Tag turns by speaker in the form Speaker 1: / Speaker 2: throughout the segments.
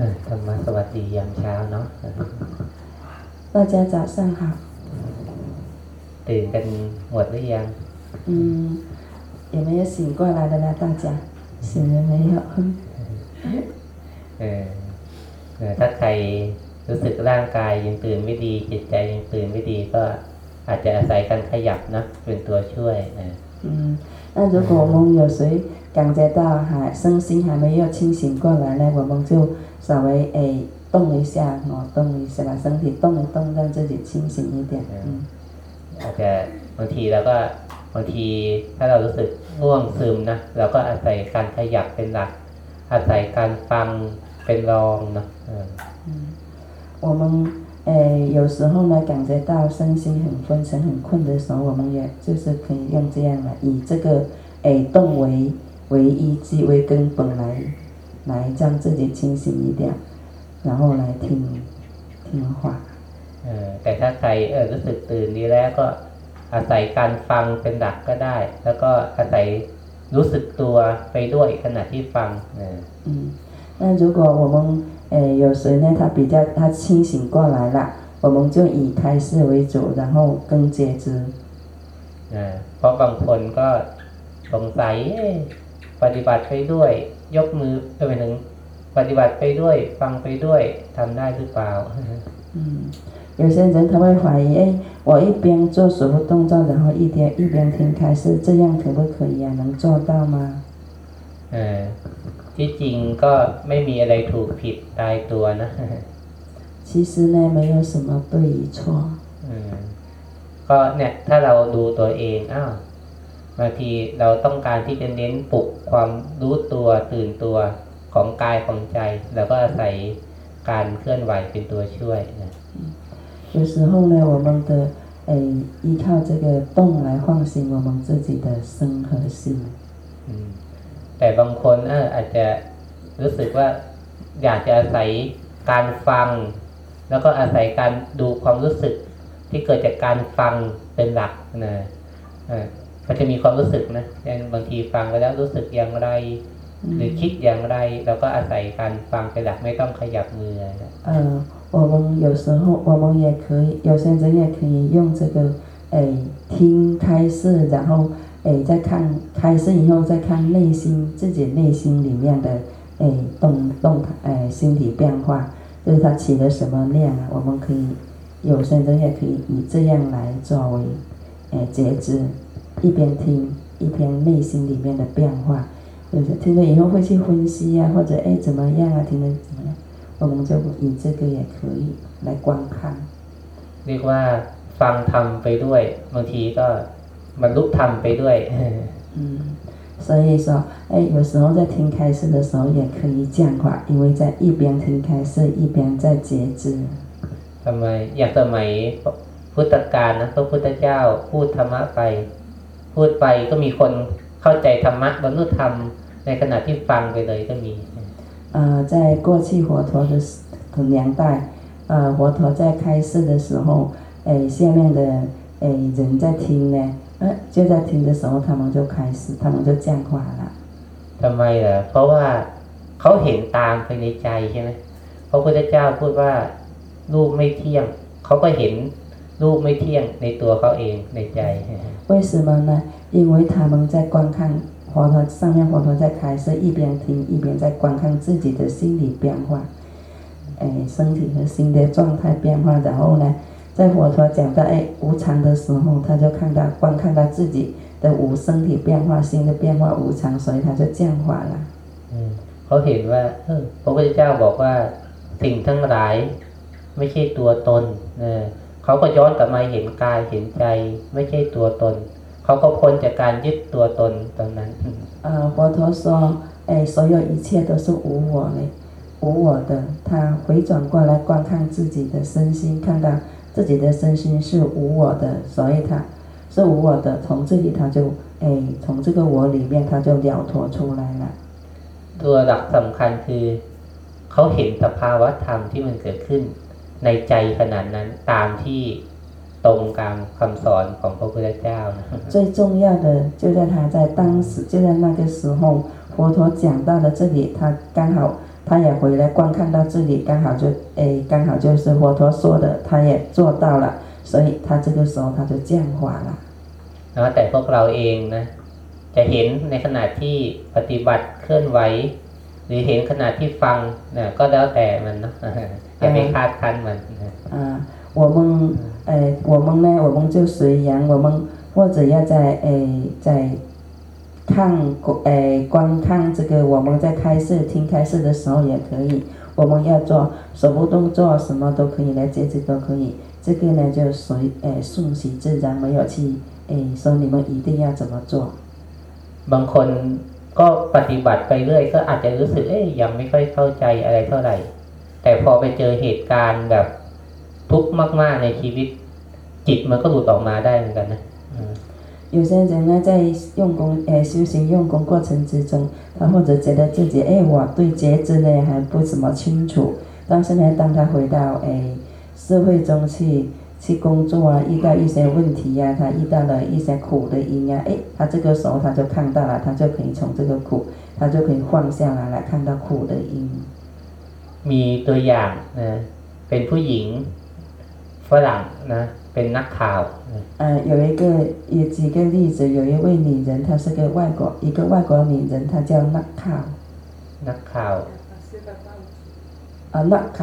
Speaker 1: อ่าธรรมะสวัสดียามเช้าเนาะ
Speaker 2: 大家早上好。
Speaker 1: ตื่นกันหมดหรือยัง
Speaker 2: 嗯，有没有醒过来的呢？大家醒了没有？
Speaker 1: เออเออถ้าใครรู้สึกร่างกายยังตื่นไม่ดี จิตใจยังตื่นไม่ดีก็อาจจะอาศัยการขยับนะเป็นตัวช่วยนะ
Speaker 2: 嗯，那如果我们有谁 感觉到还身心还没有清醒过来呢，我们就稍微诶动一下哦，动一下，把身体动一动，让自己清醒一点。嗯
Speaker 1: อาจจะบางทีเราก็บางทีถ้าเรารู้สึกง่วงซึมนะเราก็อาศัยการขยับเป็นหลัก อาศัยการฟังเป็นรองเนาะเออ
Speaker 2: 嗯，我们诶有时候呢感觉到身心很昏沉、很困的时候，我们也就是可以用这样来以这个诶动为 为依据、为根本来来让自己清醒一点，然后来听听话。
Speaker 1: เออแต่ถ้าใครเออรู้สึกตื่นดีแล้วก็อาศัยการฟังเป็นหลักก็ได้ แล้วก็อาศัยรู้สึกตัวไปด้วยขณะที่ฟังเออ
Speaker 2: 嗯，那如果我们诶有谁呢，他比较他清醒过来了，我们就以开示为主，然后更接之。
Speaker 1: เออเพราะบางคนก็สงสัยเอ๊ะ ปฏิบัติไปด้วย ยกมือเออไปถึง ปฏิบัติไปด้วย ฟังไปด้วยทำได้หรือเปล่า
Speaker 2: 嗯，有些人他会怀疑，哎，我一边做手部动作，然后一边一边听开示，这样可不可以啊？能做到吗？
Speaker 1: เออที่จริงก็ไม่มีอะไรถูกผิดตายตัวนะ
Speaker 2: 其实呢，没有什么对与错。
Speaker 1: อืมก็เนี่ยถ้าเราดูตัวเองอ้าว บางทีเราต้องการที่จะเน้นปลุกความรู้ตัวตื่นตัวของกายของใจเราก็อาศัยการเคลื่อนไหวเป็นตัวช่วยนะ
Speaker 2: 有时候呢，我们的哎依靠这个动来唤醒我们自己的身和心。
Speaker 1: อืมแต่บางคนเอออาจจะรู้สึกว่าอยากจะอาศัยการฟัง แล้วก็อาศัยการดูความรู้สึกที่เกิดจากการฟังเป็นหลักนะเออ มันจะมีความรู้สึกนะอย่างบางทีฟังไปแล้วรู้สึกอย่างไร หรือคิดอย่างไรเราก็อาศัยการฟังเป็นหลักไม่ต้องขยับมือนะ
Speaker 2: 呃，我们有时候我们也可以，有些人也可以用这个哎听开示，然后哎再看开示以后再看内心自己内心里面的哎动动态哎心理变化，就是它起了什么量啊，我们可以有些人也可以以这样来作为哎觉知， 一边听一边内心里面的变化。有的听了以后会去分析呀、或者哎怎么样啊，听了怎么样，我们就以这个也可以来观看。
Speaker 1: เรียกว่าฟังทำไปด้วย บางทีก็บรรลุธรรมไปด้วย
Speaker 2: 嗯，所以说，哎，有时候在听开示的时候也可以这样话，因为在一边听开示一边在觉知。
Speaker 1: ทำไมอย่างสมัยพุทธกาลนะพระพุทธเจ้าพูดธรรมะไป พูดไปก็มีคนเข้าใจธรรมะบรรลุธรรมในขณะที่ฟังไปเลยก็มี
Speaker 2: 呃，在过去佛陀的时的年代，呃，佛陀在开示的时候，哎，下面的哎人在听呢，呃，就在听的时候，他们就开始，他们就降华了。
Speaker 1: ทำไมล่ะเพราะว่าเขาเห็นตามไปในใจใช่ไหมพระพุทธเจ้าพูดว่ารูปไม่เที่ยง เขาก็เห็น รูปไม่เที่ยงในตัวเขาเองในใจ
Speaker 2: 为什么呢？因为他们在观看佛陀上面，佛陀在开示，一边听一边在观看自己的心理变化，哎，身体和心的状态变化。然后呢，在佛陀讲到哎无常的时候，他就看到观看到自己的无身体变化、心的变化无常，所以他就降华了。
Speaker 1: อืมเขาเห็นว่าเออพระพุทธเจ้าบอกว่าสิ่งทั้งหลาย ไม่ใช่ตัวตนเออ เขาก็ย้อนกลับมาเห็นกายเห็นใจ ไม่ใช่ตัวตน เขาก็พ้นจากการยึดตัวตนตรงนั้น
Speaker 2: 呃，佛陀说，哎，所有一切都是无我嘞，无我的。他回转过来观看自己的身心，看到自己的身心是无我的，所以他是无我的。从这里他就，哎，从这个我里面他就了脱出来了。
Speaker 1: ตัวหลักสำคัญคือ เขาเห็นสภาวะธรรมที่มันเกิดขึ้น ในใจขนาดนั้นตามที่ตรงตามคำสอนของพระพุทธเจ้านะ
Speaker 2: 最重要的就在他在当时，就在那个时候，佛陀讲到了这里，他刚好他 他也回来观看到这里，刚好就诶，刚好就是佛陀说的，他也做到了，所以他这个时候他就降华了。
Speaker 1: นะแต่พวกเราเองนะ จะเห็นในขณะที่ปฏิบัติเคลื่อนไหว หรือเห็นขณะที่ฟังนะก็แล้วแต่มันเนาะ อย่าไปคาดคั้นมันนะ
Speaker 2: 啊，我们诶，我们呢，我们就随缘，我们或者要在诶在看诶观看这个，我们在开示听开示的时候也可以，我们要做手部动作，什么都可以来接触都可以。这个呢就随诶顺其自然，没有去诶说你们一定要怎么做。
Speaker 1: บางคน ก็ปฏิบัติไปเรื่อยก็อาจจะรู้สึกเอ้ยยังไม่ค่อยเข้าใจอะไรเท่าไหร่ แต่พอไปเจอเหตุการณ์แบบทุกข์มากๆในชีวิต จิตมันก็หลุดออกมาได้เหมือนกันนะอืม
Speaker 2: 有些人呢，在用功诶修行用功过程之中，他或者觉得自己诶我对觉知呢还不怎么清楚，但是呢，当他回到诶社会中去 去工作啊，遇到一些问题呀、他遇到了一些苦的因呀、诶，他这个时候他就看到了，他就可以从这个苦，他就可以放下来，来看到苦的因。
Speaker 1: มีตัวอย่างนะเป็นผู้หญิงฝรั่งนะ เป็นนักข่าวนะ
Speaker 2: 呃，有一个有几个例子，有一位女人，她是个外国一个外国女人，她叫纳考。
Speaker 1: นักข่าว
Speaker 2: 啊，那考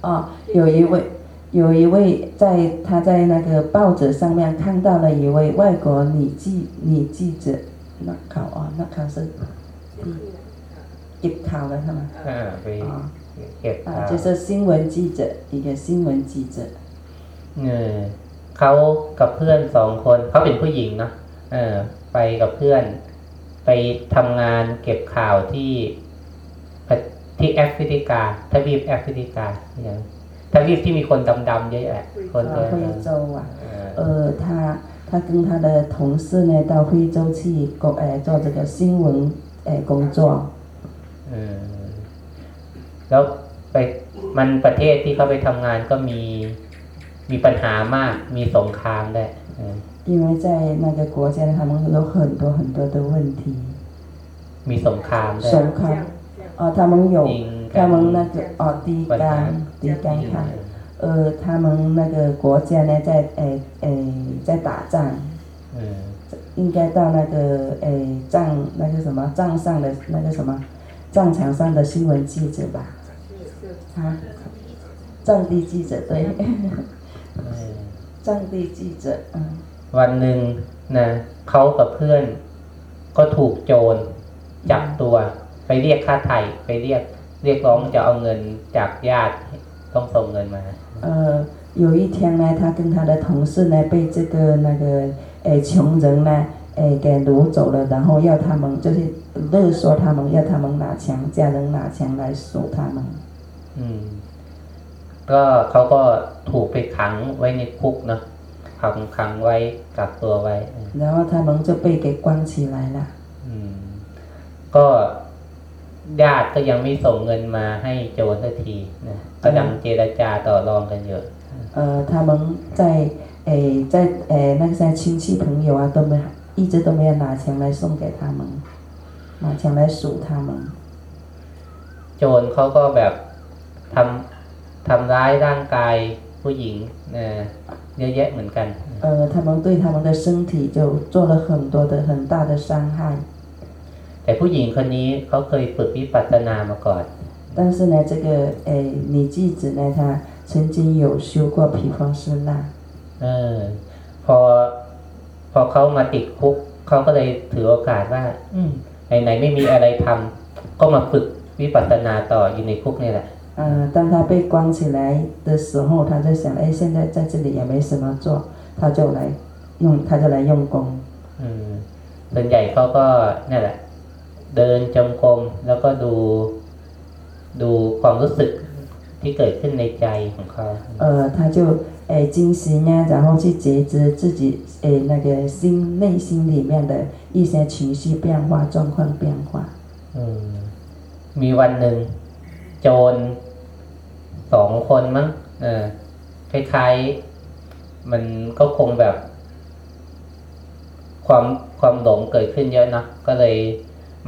Speaker 2: 啊，有一位 有一位在他在那个报纸上面看到了一位外国女记女记者，那考啊，那考是也考了是吗？
Speaker 1: อ่าไป
Speaker 2: 啊
Speaker 1: เก็บข่า
Speaker 2: 啊，
Speaker 1: ว
Speaker 2: 就是新闻记者，一个新闻记者。
Speaker 1: เออเขากับเพื่อนสองคนเขาเป็นผู้หญิงเนาะเออ ไปกับเพื่อน ไปทำงานเก็บข่าวที่ประที่แอฟริกาทวีปแอฟริกาอย่าง ทวีปที่มีคนดำๆเยอะแยะคนเดิ
Speaker 2: 啊，
Speaker 1: น
Speaker 2: 非洲啊，
Speaker 1: เออ
Speaker 2: 呃，他他跟他的同事呢到非洲去工哎做这个新闻哎工作。
Speaker 1: เออแล้วไปมันประเทศที่เขาไปทำงานก็มีมีปัญหามาก มีสงครามได้วยเออ
Speaker 2: 因为在那个国家，他们有很多很多的问题，
Speaker 1: มีสงครามด้วย
Speaker 2: 手铐，哦，他们有
Speaker 1: ยิงกั
Speaker 2: 他
Speaker 1: น
Speaker 2: 们那个哦低
Speaker 1: ปัญหา
Speaker 2: 杆低杆看，呃，他们那个国家呢在诶诶在打仗，
Speaker 1: เออ
Speaker 2: 应该到那个诶仗那个什么仗上的那个什么战场上的新闻记者吧，啊，战地记者对，
Speaker 1: เออ
Speaker 2: 战地记者，嗯，
Speaker 1: วันหนึ่งนะเขากับเพื่อน ก็ถูกโจรจับตัว ไปเรียกค่าไถ่ไปเรียก เรียกร้องจะเอาเงินจากญาติต้องส่งเงินมา
Speaker 2: 呃，有一天呢，他跟他的同事呢被这个那个诶穷人呢诶给掳走了，然后要他们就是勒索他们，要他们拿枪，家人拿枪来锁他们。
Speaker 1: อืม ก็เขาก็ถูกไปขังไว้ในคุกเนาะขังขังไว้กักตัวไว้
Speaker 2: 然后他们就被给关起来了。
Speaker 1: อืม ก็ ญาติก็ยังไม่ส่งเงินมาให้โจรสักทีนะกำลังเจรจาต่อรองกันอยู่
Speaker 2: 呃，他们在诶在诶那些亲戚朋友啊都没一直都没有拿枪来送给他们，拿枪来数他们。
Speaker 1: โจรเขาก็แบบทำทำร้ายร่างกายผู้หญิงนะเยอะแยะเหมือนกัน
Speaker 2: 呃，他们对他们的身体就做了很多的很大的伤害。
Speaker 1: แต่ผู้หญิงคนนี้เขาเคยฝึกวิปัสสนามาก่อน
Speaker 2: 但是呢，这个诶女记子呢，她曾经有修过毗婆舍那，
Speaker 1: เออ พอ พอเขามาติดคุกเขาก็เลยถือโอกาสว่า อืมไหนๆไม่มีอะไรทำก็มาฝึกวิปัสสนาต่ออยู่ในคุกนี่แหละ
Speaker 2: 呃，当她被关起来的时候，她就想，哎，现在在这里也没什么做，她就来用，她就来用功。
Speaker 1: อืมส่วนใหญ่เขาก็นี่นแหละ เดินจงกรมแล้วก็ดู ดูความรู้สึกที่เกิดขึ้นในใจของเขา
Speaker 2: 呃，她就诶进行啊，然后去觉知自己诶那个心内心里面的一些情绪变化、状况变化。
Speaker 1: อืมมีวันหนึ่ง โจรสองคนมั้งเออคล้ายๆ มันก็คงแบบ ความความหลงเกิดขึ้นเยอะเนาะก็เลย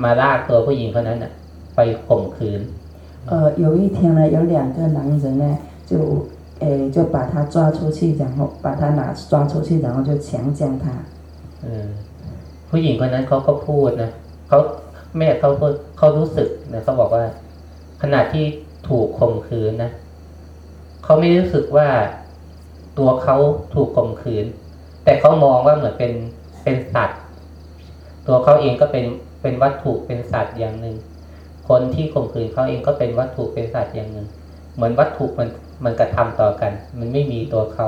Speaker 1: มาลากตัวผู้หญิงคนนั้นน่ะ ไปข่มขืน
Speaker 2: 呃，有一天呢，有两个男人呢，就诶就把他抓出去，然后把他拿抓出去，然后就强奸他。
Speaker 1: เออผู้หญิงคนนั้นเขาก็พูดนะเขาแม่เขาพูดเขารู้สึกนะเขาบอกว่า ขณะที่ถูกข่มขืนนะเขาไม่รู้สึกว่าตัวเขาถูกข่มขืน แต่เขามองว่าเหมือนเป็นเป็นสัตว์ ตัวเขาเองก็เป็น เป็นวัตถุเป็นสัตว์อย่างหนึ่งคนที่ข่มขืนเขาเองก็เป็นวัตถุเป็นสัตว์อย่างหนึ่งเหมือนวัตถุมันมันกระทำต่อกัน มันไม่มีตัวเขา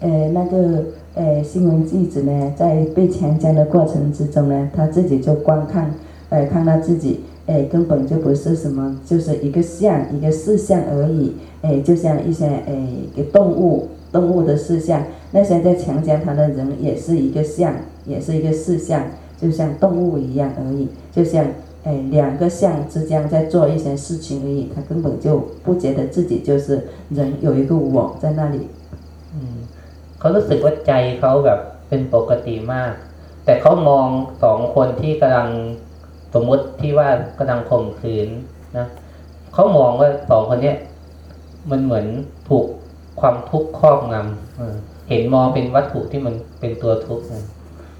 Speaker 2: 呃，那个呃新闻记者呢，在被强奸的过程之中呢，他自己就观看，呃，看到自己，哎，根本就不是什么，就是一个像一个事项而已，哎，就像一些哎一个动物动物的事项，那些在强奸他的人也是一个像，也是一个事项， 就像动物一样而已，就像。哎，两个像之间在做一些事情而已，他根本就不觉得自己就是人，有一个我在那里。
Speaker 1: อืมเขารู้สึกว่าใจเขาแบบเป็นปกติมาก แต่เขามองสองคนที่กำลังสมมุติที่ว่ากำลังข่มขืนนะเขามองว่าสองคนเนี้ยมันเหมือนถูกความทุกข์ครอบงำเออเห็นมองเป็นวัตถุที่มันเป็นตัวทุกข์นะ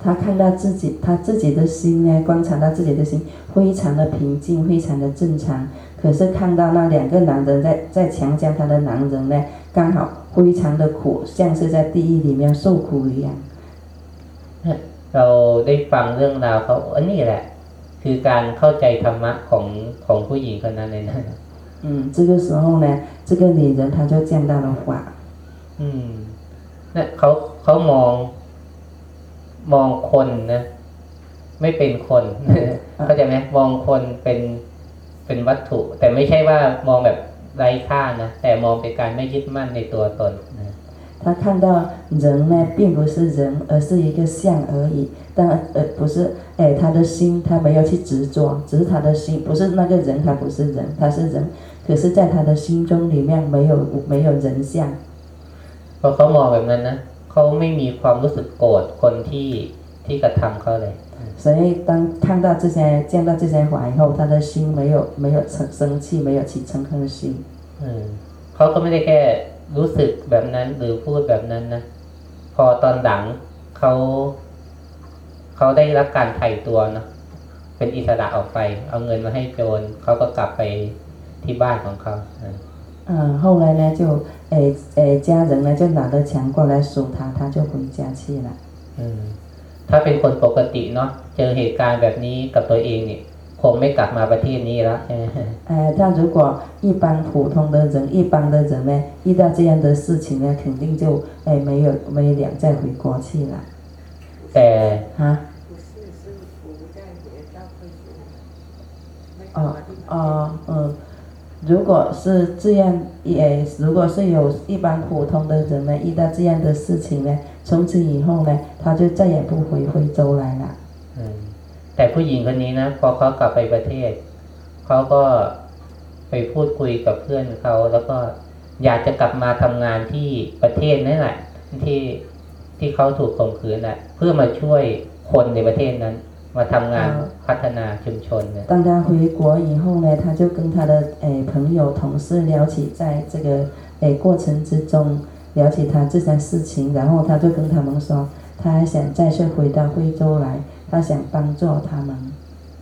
Speaker 2: 他看到自己，他自己的心呢，观察到自己的心非常的平静，非常的正常。可是看到那两个男人在在强奸他的男人呢，刚好非常的苦，像是在地狱里面受苦一样。
Speaker 1: เราได้ฟังเรื่องราวเขาอันนี้แหละ คือการเข้าใจธรรมะของของผู้หญิงคนนั้นเลยนะ
Speaker 2: 嗯，这个时候呢，这个女人她就见到了法。
Speaker 1: อืมเนี่ยเขาเขามอง มองคนนะ ไม่เป็นคน เข้าใจไหมมองคนเป็นเป็นวัตถุ แต่ไม่ใช่ว่ามองแบบไร้ค่านะแต่มองเป็นการไม่ยึดมั่นในตัวตนนะ
Speaker 2: 他看到人呢，并不是人，而是一个相而已。但呃，不是，哎，他的心他没有去执着，只是他的心不是那个人，他不是人，他是人。可是，在他的心中里面没有没有人相。
Speaker 1: พอเขามองแบบนั้นนะ เขาไม่มีความรู้สึกโกรธคนที่ที่กระทำเขาเลย
Speaker 2: 所以当看到这些见到这些法以后，他的心没有没有生生气，没有起嗔恨心。
Speaker 1: อืมเขาก็ไม่ได้แค่รู้สึกแบบนั้นหรือพูดแบบนั้นนะ พอตอนหลังเขาเขาได้รับการไถ่ตัวเนอะเป็นอิสระออกไป เอาเงินมาให้โจรเขาก็กลับไปที่บ้านของเขาอ่า
Speaker 2: 嗯，后来呢，就诶诶，家人呢就拿着钱过来赎他，他就回家去了。
Speaker 1: อืมถ้าเป็นคนปกติเนาะเจอเหตุการณ์แบบนี้กับตัวเองเนี่ยคงไม่กลับมาประเทศนี้แล้วใช่ไหม
Speaker 2: 呃，但如果一般普通的人、一般的人呢，遇到这样的事情呢，肯定就哎没有没有脸再回国去了
Speaker 1: แต่
Speaker 2: 啊。
Speaker 3: 不是是不在学校会读，没
Speaker 2: 哦
Speaker 3: 考虑
Speaker 2: 哦嗯， 如果是这样，也如果是有一般普通的人呢，遇到这样的事情呢，从此以后呢，他就再也不回徽州来了。
Speaker 1: อืมแต่ผู้หญิงคนนี้นะพอเขากลับไปประเทศเขาก็ไปพูดคุยกับเพื่อนเขาแล้วก็อยากจะกลับมาทำงานที่ประเทศนั่นแหละ ที่ที่เขาถูกข่มขืนน่ะ เพื่อมาช่วยคนในประเทศนั้น มาทำงานพัฒนาชุมชนเนี่ย
Speaker 2: 当他回国以后呢，他就跟他的诶朋友、同事聊起在这个诶过程之中聊起他这件事情，然后他就跟他们说，他还想再次回到惠州来，他想帮助他们。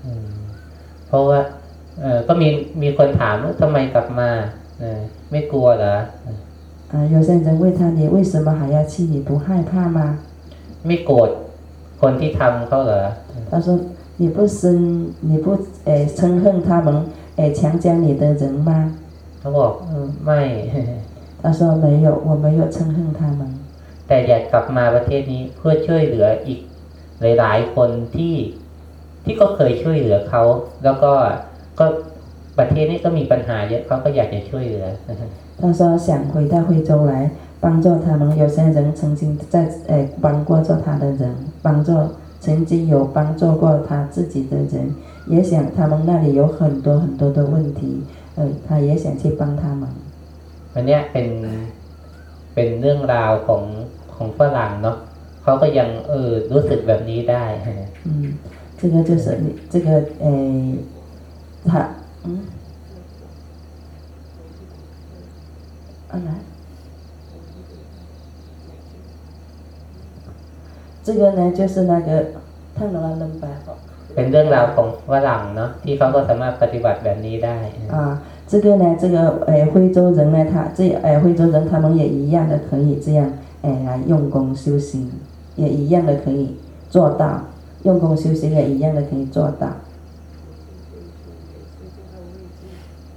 Speaker 1: อืมเพราะว่า เออก็มีมีคนถามว่าทำไมกลับมาเออไม่กลัวเหรอ
Speaker 2: 啊，有些人问他你为什么还要去？你不害怕吗？
Speaker 1: ไม่โกรธ คนที่ทำเขาเหรอ
Speaker 2: 他说你不生你不诶嗔恨他们诶强奸你的人吗？
Speaker 1: เขาบอกเออไม่
Speaker 2: 他说没有，我没有嗔恨他们。
Speaker 1: แต่อยากกลับมาประเทศนี้เพื่อช่วยเหลืออีกหลาย ๆ คนที่ที่ก็เคยช่วยเหลือเขาแล้วก็ก็ประเทศนี้ก็มีปัญหาเยอะเขาก็อยากจะช่วยเหลือ
Speaker 2: 他说想回到惠州来 帮助他们，有些人曾经在诶帮过做他的人，帮助曾经有帮助过他自己的人，也想他们那里有很多很多的问题，呃，他也想去帮他们。
Speaker 1: วันเนี้ยเป็นเป็นเรื่องราวของของฝรั่งเนาะเขาก็ยังเออรู้สึกแบบนี้ได้
Speaker 2: 嗯，这个就是你这个诶，他嗯 啊来， 这个呢就是那个ท่านเราลงไปบอก
Speaker 1: เป็นเรื่องราวของฝรั่งเนาะที่เขาก็สามารถปฏิบัติแบบนี้ได้
Speaker 2: 啊，这个呢，这个诶徽州人呢，他这诶徽州人他们也一样的可以这样诶来用功修行，也一样的可以做到，用功修行也一样的可以做到。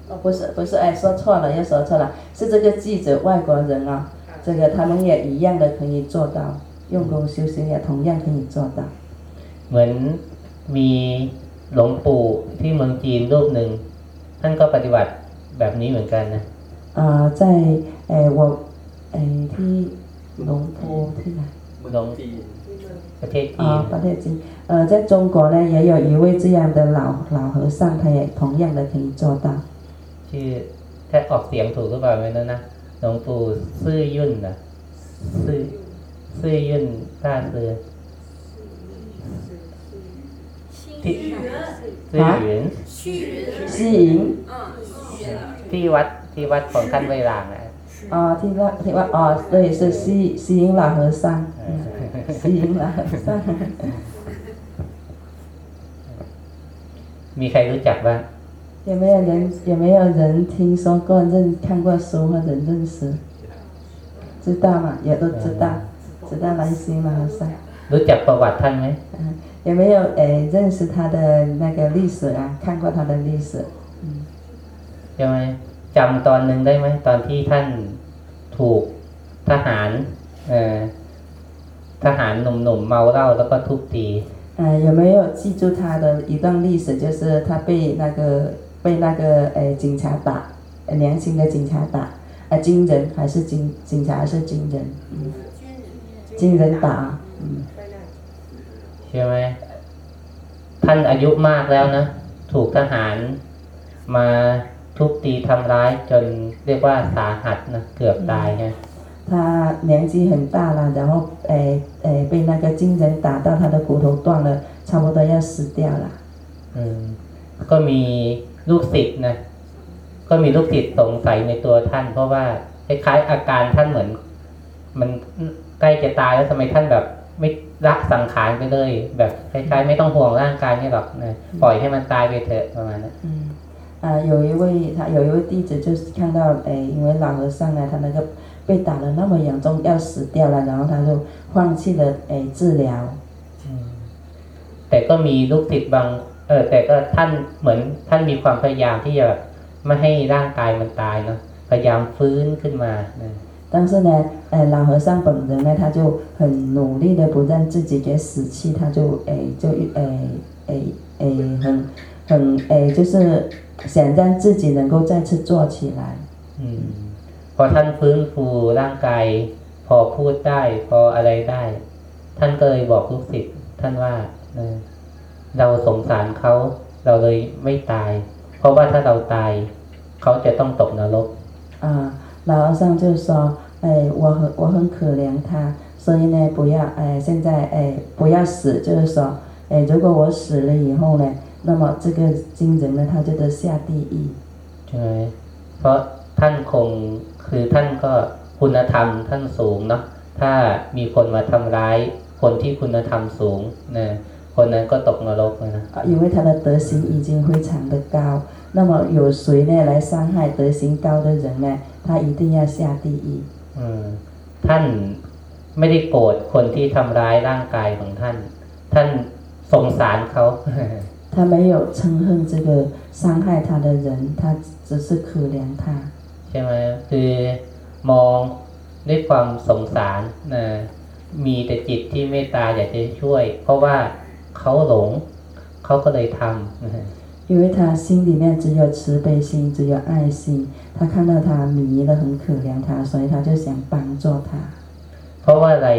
Speaker 2: 哦，不是不是，哎，说错了，又说错了，是这个记者外国人啊、这个他们也一样的可以做到， 用功修行也同样可以做到。
Speaker 1: เหมือนมีหลวงปู่ที่เมืองจีนรูปหนึ่งท่านก็ปฏิบัติแบบนี้เหมือนกันนะ
Speaker 2: 啊、在诶我诶ที่หลวงปู่ที่ไหน
Speaker 1: หลวงประเทศจีน
Speaker 2: 啊，八列金，呃，在中国呢，也有一位这样的老老和尚，他也同样的可以做到。
Speaker 1: ชื่อถ้าออกเสียงถูกหรือเปล่าไม่รู้นะหลวงปู่ซื่อยุ่นนะซื่อ ซื่อยุ่นต้าเสือที่ซื่อหยุน
Speaker 2: 西营
Speaker 1: ที่วัดที่วัดของท่านไวรางอ่ะ
Speaker 2: 啊，ที่ว่าที่ว่า哦，对，是西西营老和尚，嗯，西营老和尚。
Speaker 1: มีใครรู้จักบ้าง
Speaker 2: 有没有人有没有人听说过认看过书或者认识？知道吗？也都知道， 知道来西营老和尚。
Speaker 1: รู้จักประวัติท่านไหม
Speaker 2: 嗯，有没有诶认识他的那个历史啊？看过他的历史？
Speaker 1: ใช่ไหมจำตอนหนึ่งได้ไหมตอนที่ท่านถูกทหารเอ่อทหารหนุ่มๆเมาเหล้าแล้วก็ทุบตี
Speaker 2: 呃，有没有记住他的一段历史？就是他被那个被那个呃警察打，呃良心的警察打，呃军人还是警警察还是军人？嗯， 军人打，嗯，
Speaker 1: ใช่ไหมท่านอายุมากแล้วนะ ถูกทหารมาทุบตีทำร้ายจนเรียกว่าสาหัสนะเกือบตายไง
Speaker 2: 他年纪很大了，然后诶诶被那个军人打到他的骨头断了，差不多要死掉了。
Speaker 1: อืมก็มีลูกศิษย์นะ ก็มีลูกศิษย์สงสัยในตัวท่าน เพราะว่าคล้ายๆอาการท่านเหมือน มัน ใกล้จะตายแล้วทำไมท่านแบบไม่รักสังขารไปเลย แบบคล้ายๆ ไม่ต้องห่วงร่างกายนี่หรอกนะปล่อยให้มันตายไปเถอะประมาณนั้น
Speaker 2: 嗯，啊、有一位他有一位弟子就是看到诶，因为老和尚呢，他那个被打得那么严重，要死掉了，然后他就放弃了诶治疗。
Speaker 1: อืมแต่ก็มีลูกศิษย์บาง เออ แต่ก็ท่านเหมือนท่านมีความพยายามที่จะแบบไม่ให้ร่างกายมันตายเนาะพยายามฟื้นขึ้นมานะ
Speaker 2: 但是呢，呃，老和尚本人呢，他就很努力的不让自己给死去，他就诶就诶诶诶很很诶就是想让自己能够再次做起来。
Speaker 1: อืมพอท่านฟื้นฟูร่างกาย พอพูดได้ พออะไรได้ ท่านก็เลยบอกลูกศิษย์ท่านว่าเออเราสงสารเขาเราเลยไม่ตาย เพราะว่าถ้าเราตาย เขาจะต้องตกนรก
Speaker 2: 啊，老和尚就说， 哎，我很我很可怜他，所以呢，不要哎现在哎不要死，就是说，哎如果我死了以后呢，那么这个金人呢，他就得下地狱。
Speaker 1: ใช่ไหมเพราะท่านคงคือท่านก็คุณธรรมท่านสูงเนาะถ้ามีคนมาทำร้าย คนที่คุณธรรมสูงนะคนนั้นก็ตกนรกเลยนะ
Speaker 2: 啊，因为他的德行已经非常的高，那么有谁呢来伤害德行高的人呢？他一定要下地狱。
Speaker 1: อืมท่านไม่ได้โกรธคนที่ทำร้ายร่างกายของท่าน ท่านสงสารเขา
Speaker 2: 他没有憎恨这个伤害他的人，他只是可怜他。
Speaker 1: ใช่ไหมคือมองด้วยความสงสารนะมีแต่จิตที่เมตตาอยากจะช่วย เพราะว่าเขาหลง เขาก็เลยทำนะฮะ
Speaker 2: 因为他心里面只有慈悲心，只有爱心， 他看到他迷了，很可怜他，所以他就想帮助他。
Speaker 1: เพราะว่าอะไร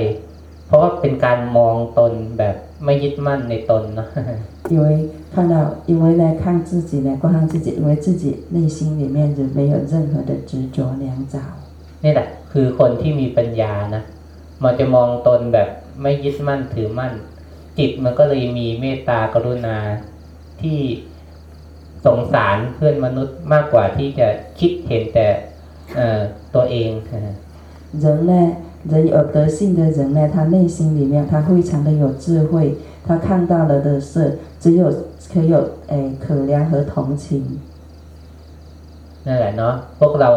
Speaker 1: เพราะว่าเป็นการมองตนแบบไม่ยึดมั่นในตนเนาะ
Speaker 2: 因为看到，因为呢看自己呢，观看自己，因为自己内心里面就没有任何的执着良找。
Speaker 1: นี่แหละ คือคนที่มีปัญญานะ มันจะมองตนแบบไม่ยึดมั่นถือมั่น จิตมันก็เลยมีเมตตากรุณาที่ สงสารเพื่อนมนุษย์มากกว่าที่จะคิดเห็นแต่ เอ่อตัวเอง
Speaker 2: 人呢，人有德性的人呢，他内心里面他非常的有智慧，他看到了的是只有可有诶可怜和同情。
Speaker 1: นั่นแหละเนาะพวกเรา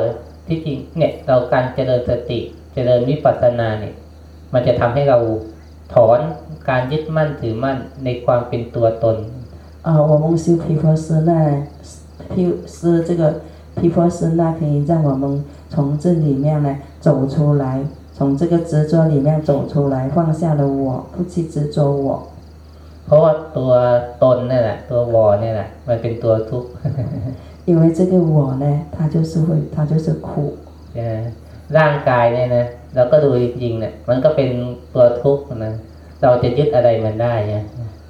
Speaker 1: ที่จริงเนี่ยเราการเจริญสติ เจริญวิปัสสนาเนี่ย มันจะทำให้เราถอนการยึดมั่นถือมั่นในความเป็นตัวตน
Speaker 2: 啊，我们修毗婆舍那，毗是这个毗婆舍那可以让我们从这里面呢走出来，从这个执着里面走出来，放下了我，不去执着我。
Speaker 1: เพราะว่าตัวตนนี่แหละ ตัววอเนี่ยแหละ มันเป็นตัวทุกข์
Speaker 2: 因为这个我呢，它就是会，它就是苦。
Speaker 1: ใช่ไหมร่างกายเนี่ยนะเราก็ดูจริงๆเนี่ยมันก็เป็นตัวทุกข์นะเราจะยึดอะไรมันได้เนี่ย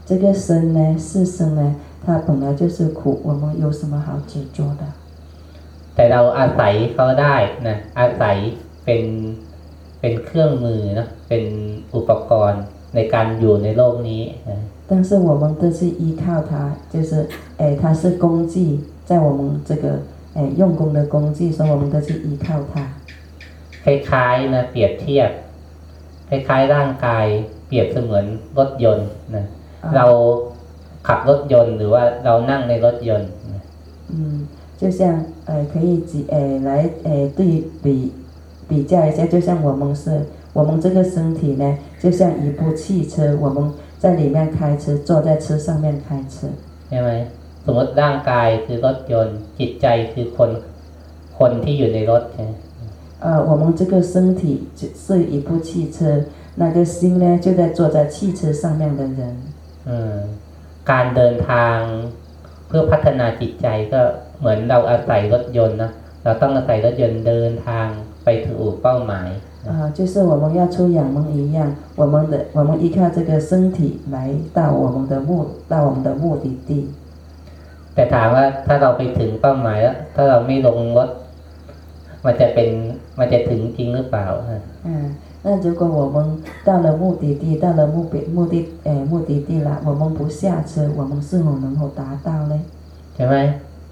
Speaker 2: 这个身呢，是身呢，它本来就是苦，我们有什么好执着的？
Speaker 1: แต่เราอาศัยเขาได้นะอาศัยเป็นเป็นเครื่องมือเนอะเป็นอุปกรณ์ในการอยู่ในโลกนี้นะ
Speaker 2: 但是我们都是依靠它，就是诶，它是工具，在我们这个诶用功的工具，所以我们都去依靠它。
Speaker 1: คล้ายๆนะเปรียบเทียบ คล้ายๆร่างกาย เปรียบเสมือนรถยนต์นะ
Speaker 2: 啊
Speaker 1: เราขับรถยนต์หรือว่าเรานั่งในรถยนต์นะ
Speaker 2: 嗯，就像呃，可以比呃来呃对比比较一下，就像我们是，我们这个身体呢，就像一部汽车，我们在里面开车，坐在车上面开车。
Speaker 1: ใช่ไหมสมมติร่างกายคือรถยนต์ จิตใจคือคนคนที่อยู่ในรถใช่ไหม
Speaker 2: 呃，我们这个身体就是一部汽车，那个心呢就在坐在汽车上面的人。
Speaker 1: อืมการเดินทางเพื่อพัฒนาจิตใจก็เหมือนเราอาศัยรถยนต์นะเราต้องอาศัยรถยนต์เดินทางไปถึงอู่เป้าหมาย
Speaker 2: 啊、就是我们要出养门一样，我们的我们依靠这个身体来到我们的目到我们的目的地。
Speaker 1: แต่ถามว่าถ้าเราไปถึงเป้าหมายแล้ว ถ้าเราไม่ลงรถ มันจะเป็นมันจะถึงจริงหรือเปล่าฮะ
Speaker 2: 嗯， 那如果我们到了目的地，到了目的目的诶目的地了，我们不下车，我们是否能够达到呢？
Speaker 1: ใช่ไหม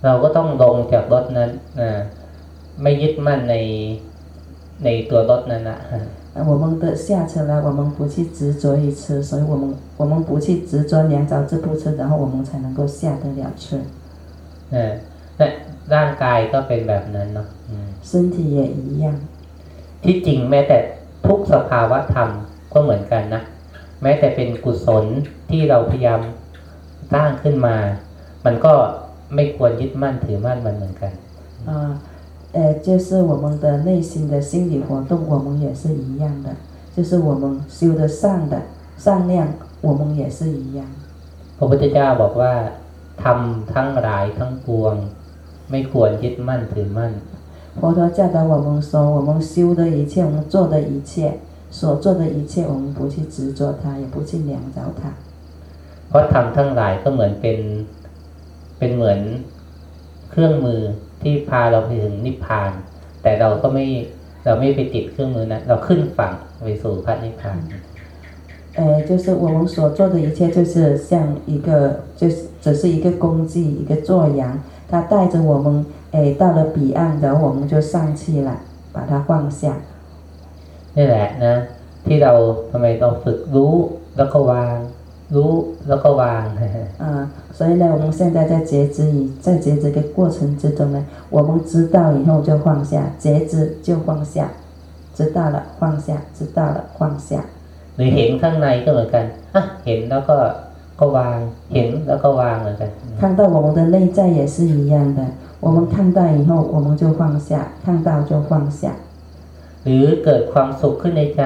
Speaker 1: เราก็ต้องลงจากรถนั้นอ่าไม่ยึดมั่นในในตัวรถนั้นนะ
Speaker 2: 啊，我们的下车了，我们不去执着于车，所以我们我们不去执着量着这部车，然后我们才能够下得了车。
Speaker 1: อ่าและร่างกายก็เป็นแบบนั้นเนาะอืม
Speaker 2: 身体也一样，
Speaker 1: ที่จริงแม้แต่ ทุกสภาวะธรรมก็เหมือนกันนะ แม้แต่เป็นกุศลที่เราพยายามสร้างขึ้นมา มันก็ไม่ควรยึดมั่นถือมั่นมันเหมือนกัน
Speaker 2: 啊，呃，就是我们的内心的心理活动，我们也是一样的，就是我们修的善的善良，我们也是一样。
Speaker 1: พระพุทธเจ้าบอกว่าทำทั้งหลายทั้งปวง ไม่ควรยึดมั่นถือมั่น
Speaker 2: 佛陀教导我们说，我们修的一切，我们做的一切，所做的一切，我们不去执着它，也不去量着它。
Speaker 1: เพราะทำทั้งหลายก็เหมือนเป็นเป็นเหมือนเครื่องมือที่พาเราไปถึงนิพพาน แต่เราก็ไม่เราไม่ไปติดเครื่องมือนะเราขึ้นฝั่งไปสู่พระนิพพาน
Speaker 2: 呃，就是我们所做的一切，就是像一个，就是只是一个工具，一个作羊，它带着我们， 哎，到了彼岸，然后我们就上去了，把它放下。
Speaker 1: นี่แหละนะ ที่เราทำไมเราฝึกรู้แล้วก็วาง รู้แล้วก็วาง
Speaker 2: 啊、所以呢，我们现在在觉知以在觉知的过程之中呢，我们知道以后就放下，觉知就放下，知道了放下，知道了放下。
Speaker 1: หรือเห็นข้างในก็เหมือนกันอ่ะเห็นแล้วก็ก็วาง เห็นแล้วก็วางเหมือนกัน
Speaker 2: 看到我们的内在也是一样的， 我们看到以后我们就放下，看到就放下。
Speaker 1: หรือเกิดความสุขขึ้นในใจ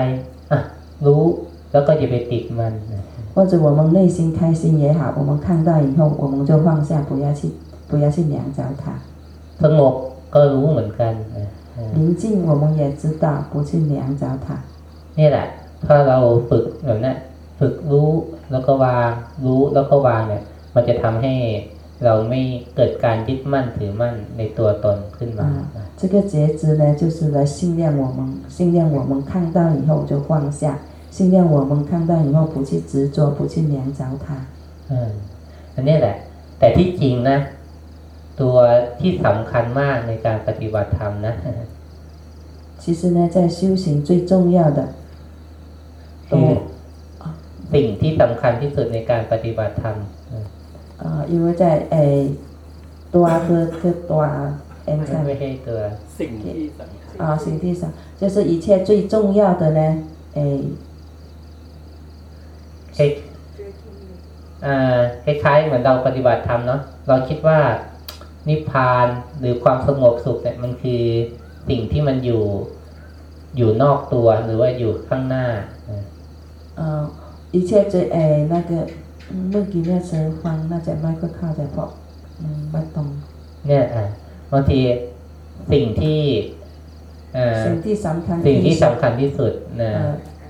Speaker 1: อ่ะรู้แล้วก็อย่าไปติดมันนะ
Speaker 2: 或者我们内心开心也好，我们看到以后我们就放下，不要去不要去量着它。
Speaker 1: สงบก็รู้เหมือนกันนะเออ
Speaker 2: 宁静我们也知道，不去量着它。
Speaker 1: นี่แหละ ถ้าเราฝึกแบบนั้นฝึกรู้แล้วก็วาง รู้แล้วก็วางเนี่ย มันจะทำให้ เราไม่เกิดการยึดมั่นถือมั่นในตัวตนขึ้นมานะ
Speaker 2: 这个觉知呢，就是来训练我们，训练我们看到以后就放下，训练我们看到以后不去执着，不去量着它。
Speaker 1: เอออันนี้แหละ แต่ที่จริงนะ ตัวที่สำคัญมากในการปฏิบัติธรรมนะ
Speaker 2: 其实呢，在修行最重要的，
Speaker 1: คือ
Speaker 2: 都
Speaker 1: สิ่งที่สำคัญที่สุดในการปฏิบัติธรรม
Speaker 2: 啊、因为在诶多个个多 N 在
Speaker 1: ไม่ใช่ตัว
Speaker 4: สิ่งที่สำคัญ
Speaker 2: 啊行地上，就是一切最重要的呢，诶
Speaker 1: คล้าย
Speaker 3: 追听力。
Speaker 1: อ่าคล้ายๆเหมือนเราปฏิบัติธรรมเนาะเราคิดว่านิพพานหรือความสงบสุขเนี่ยมันคือสิ่งที่มันอยู่อยู่นอกตัวหรือว่าอยู่ข้างหน้า
Speaker 2: 呃，一切最诶那个嗯 เมื่อกี้เนี่ยเชิญฟังน่าจะไม่ค่อยเข้าใจเพราะอืมไม่ตรง
Speaker 1: เนี่ยอ่ะบางทีสิ่งที่เอ่อ
Speaker 2: สิ่งที่สำคัญ
Speaker 1: สิ่งที่
Speaker 2: ที่สุด
Speaker 1: สำคัญที่สุดนะ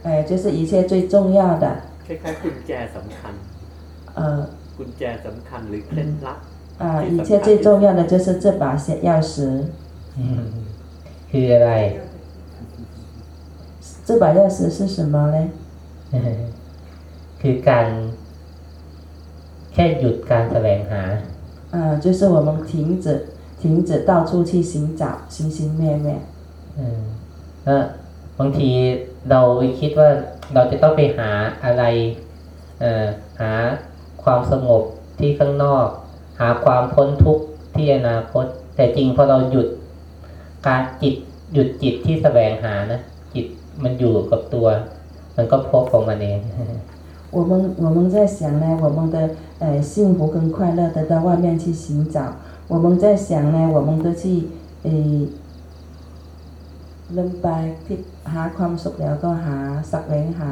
Speaker 2: 呃诶就是一切最重要的
Speaker 4: คล้ายๆกุญแจสำคัญ
Speaker 2: 呃
Speaker 4: กุญแจสำคัญหรือเคล็ดลับ
Speaker 2: 啊一切最重要的就是这把钥匙
Speaker 1: อืมคืออะไร
Speaker 2: 这把钥匙是什么呢？
Speaker 1: คือการ แค่หยุดการแสวงหา
Speaker 2: 啊，就是我们停止，停止到处去寻找，寻寻觅觅。
Speaker 1: อืมแล้วบางทีเราไปคิดว่าเราจะต้องไปหาอะไรเอ่อหาความสงบที่ข้างนอก หาความพ้นทุกข์ที่อนาคต แต่จริงพอเราหยุดการจิตหยุดจิตที่แสวงหานะ จิตมันอยู่กับตัว มันก็พบของมันเอง
Speaker 2: 我们我们在想呢，我们的呃幸福跟快乐的到外面去寻找。我们在想呢，我们都去呃ลงไปที่หาความสุขแล้วก็หาสักแหวงหา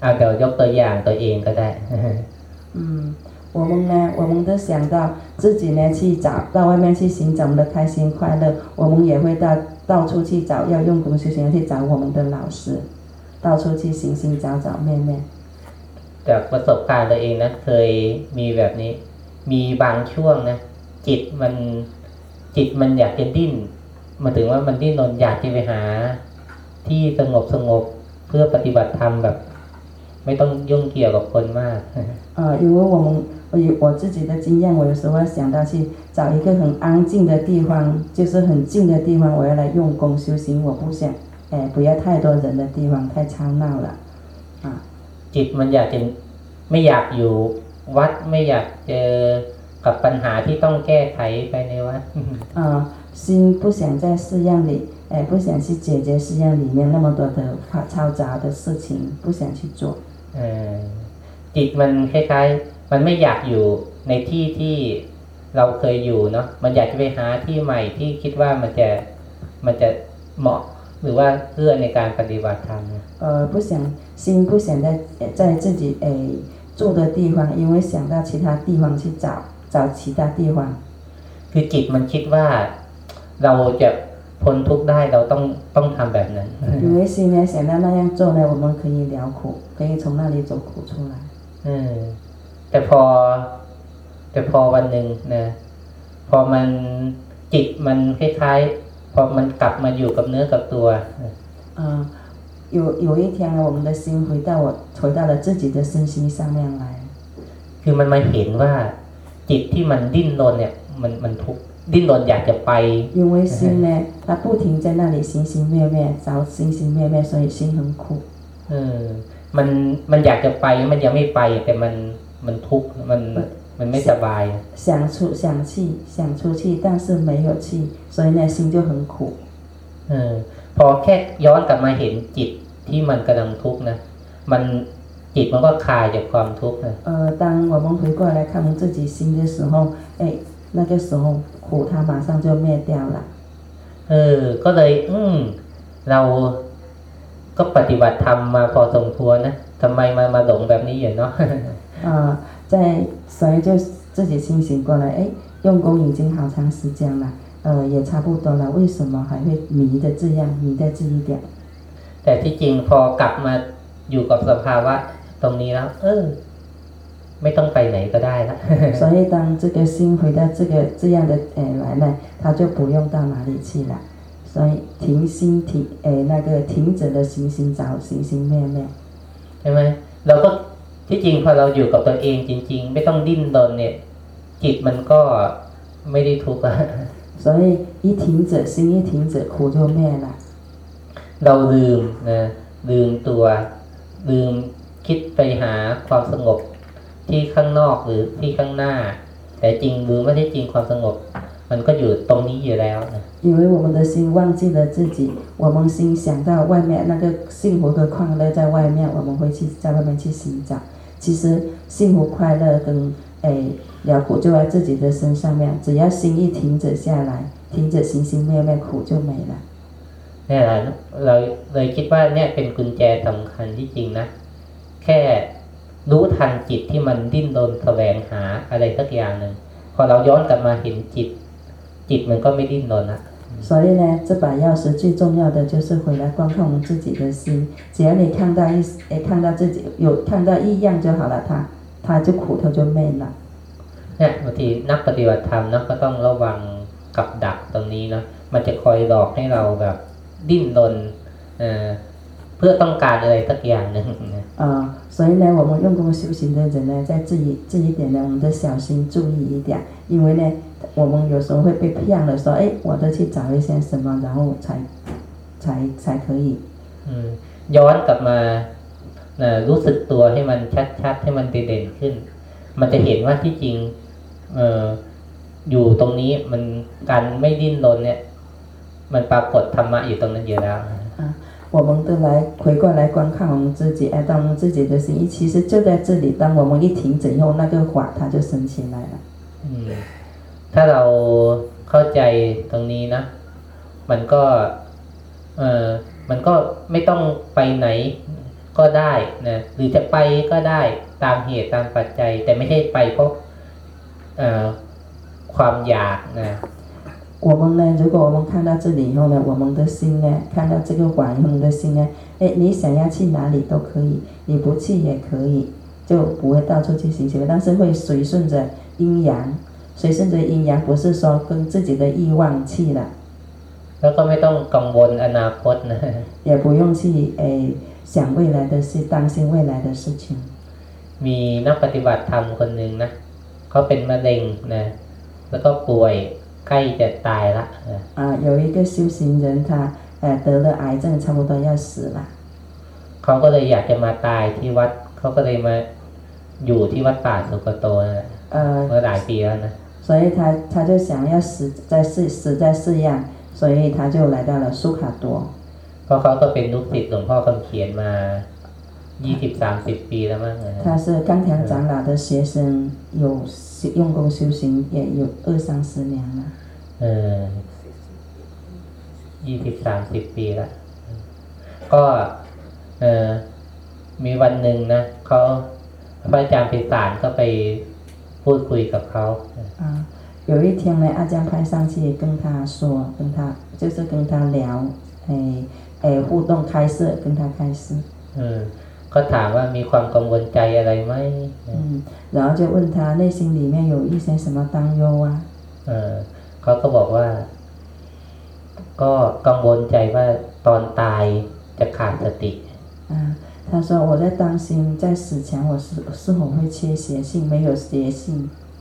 Speaker 1: เอาเดี๋ยวยกตัวอย่างตัวเองก็ได้
Speaker 2: 嗯，我们呢，我们都想到自己呢去找，到外面去寻找我们的开心快乐，我们也会到到处去找，要用功修行去找我们的老师，到处去寻寻找找觅觅。
Speaker 1: จากประสบการณ์ตัวเองนะ เคยมีแบบนี้ มีบางช่วงนะ จิตมันจิตมันอยากจะดิ้นหมายถึงว่ามันดิ้นรนอยากจะไปหา ที่สงบสงบเพื่อปฏิบัติธรรมแบบ ไม่ต้องยุ่งเกี่ยวกับคนมาก
Speaker 2: 呃，因为我们我有我自己的经验，我有时候会想到去找一个很安静的地方，就是很静的地方，我要来用功修行。我不想，哎，不要太多人的地方，太吵闹了。
Speaker 1: จิตมันอยากจะไม่อยากอยู่วัดไม่อยากเจอกับปัญหาที่ต้องแก้ไขไปในวัด
Speaker 2: 啊、心不想在寺院里，哎，不想去解决寺院里面那么多的嘈嘈杂的事情，不想去做。
Speaker 1: เออจิตมันคล้ายๆ มันไม่อยากอยู่ในที่ที่เราเคยอยู่เนาะ มันอยากจะไปหาที่ใหม่ที่คิดว่ามันจะมันจะเหมาะ หรือว่าเพื่อในการปฏิบัติธรรมนะ
Speaker 2: 呃，不想 心不想在在自己哎住的地方，因为想到其他地方去找找其他地方。
Speaker 1: คือจิตมันคิดว่าเราจะพ้นทุกข์ได้เราต้องต้องทำแบบนั้น
Speaker 2: 因为心呢想到那样做呢，我们可以了苦，可以从那里走苦出来。
Speaker 1: เออแต่พอ แต่พอวันหนึ่งนะ พอมันจิตมันคล้ายๆ พอมันกลับมาอยู่กับเนื้อกับตัว
Speaker 2: 啊、 有有一天呢，我们的心回到我回到了自己的身心上面来。
Speaker 1: คือมันมาเห็นว่า จิตที่มันดิ้นรนเนี่ย มันมันทุกข์ดิ้นรนอยากจะไป
Speaker 2: 因为心呢，它不停在那里心心灭灭，找心心灭灭，所以心很苦。
Speaker 1: เออ มันมันอยากจะไปมันยังไม่ไป แต่มันมันทุกข์มันมันไม่สบาย
Speaker 2: 想出想去想出去，但是没有去，所以呢心就很苦。
Speaker 1: เออ พ อแค่ย้อนกลับมาเห็นจิตที่มันกำลังทุกข์นะมันจิตมันก็คลายจากความทุกข์นะ
Speaker 2: 呃，当我们回过来看我们自己心的时候，哎，那个时候苦它马上就灭掉了。
Speaker 1: เออ ก็เลย อืม เราก็ปฏิบัติธรรมมาพอสมควรนะทำไมมามาหลงแบบนี้อยู่เนาะ
Speaker 2: 啊、在所以就自己清醒过来，哎，用功已经好长时间了， 呃，也差不多了，为什么还会迷的这样，迷在这一点？
Speaker 1: แต่ที่จริงพอกลับมาอยู่กับสภาวะตรงนี้แล้ว เออ ไม่ต้องไปไหนก็ได้ละ
Speaker 2: 所以当这个心回到这个这样的诶来呢，他就不用到哪里去了。所以停心停诶那个停止的行行找行行灭灭。
Speaker 1: ใช่ไหมเราก็ที่จริงพอเราอยู่กับตัวเองจริง ๆ ไม่ต้องดิ้นรนเนี่ย จิตมันก็ไม่ได้ทุกข์อะ
Speaker 2: 所以一停止，心一停止，苦就灭了。
Speaker 1: เราลืมนะลืมตัว ลืมคิดไปหาความสงบที่ข้างนอกหรือที่ข้างหน้า แต่จริงรู้ไม่ได้จริงความสงบ มันก็อยู่ตรงนี้อยู่แล้วนะ
Speaker 2: 以为我们的心忘记了自己，我们心想到外面那个幸福和快乐在外面，我们会去在外面去寻找。其实幸福快乐跟 诶了苦就在自己的身上面，只要心一停止下来，停止心心灭灭，苦就没了。
Speaker 1: เนี่ยแหละเราเลยคิดว่าเนี่ยเป็นกุญแจสำคัญที่จริงนะ แค่รู้ทันจิตที่มันดิ้นรนแสวงหาอะไรสักอย่างหนึ่งพอเราย้อนกลับมาเห็นจิต จิตมันก็ไม่ดิ้นรนละ
Speaker 2: 所以呢，这把钥匙最重要的就是回来观看我们自己的心。只要你看到一，诶，看到自己有看到异样就好了，它 它就苦，它就灭了。
Speaker 1: เนี่ยบางทีนักปฏิบัติธรรมนะก็ต้องระวังกับดักตรงนี้นะมันจะคอยหลอกให้เราแบบดิ้นรนเอ่อเพื่อต้องการอะไรสักอย่างหนึ่งนะ
Speaker 2: 啊、所以呢，我们用功修行的人呢，在这一这一点呢，我们的小心注意一点，因为呢，我们有时候会被骗了，说，哎，我都去找一些什么，然后才才才可以
Speaker 1: อืมย้อนกลับมาเอ่อ รู้สึกตัวให้มันชัดๆให้มันเด่นๆขึ้น มันจะเห็นว่าที่จริง เอออยู่ตรงนี้มันการไม่ดิ้นรนเนี่ย มันปรากฏธรรมะอยู่ตรงนั้นอยู่แล้ว
Speaker 2: 我们都来回过来观看我们自己，按照我们自己的心意，其实就在这里。当我们一停止以后，那个法它就升起来了。
Speaker 1: อืมถ้าเราเข้าใจตรงนี้นะ มันก็ เออมันก็ไม่ต้องไปไหน ก็ได้นะหรือจะไปก็ได้ตามเหตุตามปัจจัย แต่ไม่ใช่ไปเพราะเอ่อความอยากนะ
Speaker 2: 我们呢，如果我们看到这里以后呢，我们的心呢，看到这个法以后，我们的心呢，哎，你想要去哪里都可以，你不去也可以，就不会到处去行邪，但是会随顺着阴阳，随顺着阴阳，不是说跟自己的欲望去了，
Speaker 1: แล้วก็ไม่ต้องกังวลอนาคตนะ
Speaker 2: 也不用去哎 想未来的事，担心未来的事情。
Speaker 1: มีนักปฏิบัติธรรมคนหนึ่งนะเขาเป็นมะเร็งนะแล้วก็ป่วยใกล้จะตายละนะ
Speaker 2: 啊，有一个修行人他呃得了癌症，差不多要死了。
Speaker 1: เขาก็เลยอยากจะมาตายที่วัด เขาก็เลยมาอยู่ที่วัดป่าสุกโตนั่นแหละ
Speaker 2: 呃，
Speaker 1: เมื่อหลายปีแล้วนะ
Speaker 2: 所以他他就想要死在寺死在寺院，所以他就来到了苏卡多。
Speaker 1: เพราะเขาก็เป็นลูกศิษย์หลวงพ่อคำเขียนมายี่สิบสามสิบปีแล้วมั้งนะ
Speaker 2: 他是冈田长老的学生，有修用功修行也有二三十年了。
Speaker 1: เออยี่สิบสามสิบปีแล้ว ก็เออมีวันหนึ่งนะเขาพระอาจารย์ไพศาลก็ไปพูดคุยกับเขา
Speaker 2: 啊，有一天呢，阿江派上去跟他说，跟他就是跟他聊，哎 哎互动开示，跟他开示，
Speaker 1: เออก็ถามว่ามีความกังวลใจอะไรไหม
Speaker 2: 嗯，然后就问他内心里面有一些什么担忧啊？
Speaker 1: เออเขาก็บอกว่า ก็กังวลใจว่าตอนตายจะขาดสติ
Speaker 2: 啊，他说我在担心在死前我是是否会缺邪性，没有邪性。